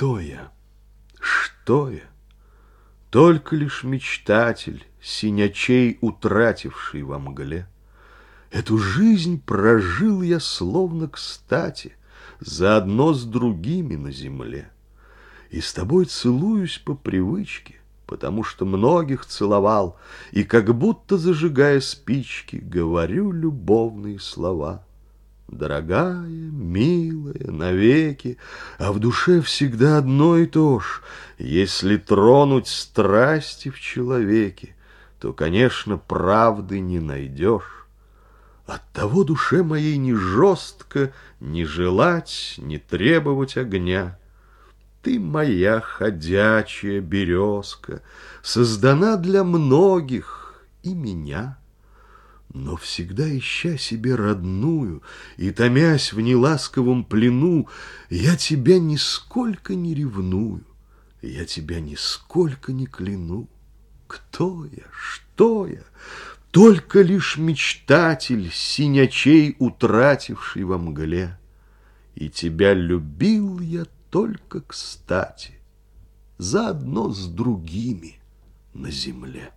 Кто я? Что я? Только лишь мечтатель, синячей утративший во мгле. Эту жизнь прожил я словно кстати, заодно с другими на земле. И с тобой целуюсь по привычке, потому что многих целовал, и как будто зажигая спички, говорю любовные слова. Дорогая, милая, навеки, а в душе всегда одно и то ж. Если тронуть страсти в человеке, то, конечно, правды не найдешь. Оттого душе моей не жестко не желать, не требовать огня. Ты моя ходячая березка, создана для многих и меня. Но всегда ища себе родную и томясь в неласковом плену, я тебя нисколько не ревную, я тебя нисколько не кляну. Кто я, что я? Только лишь мечтатель, синячей утративший во мгле. И тебя любил я только кстати, заодно с другими на земле.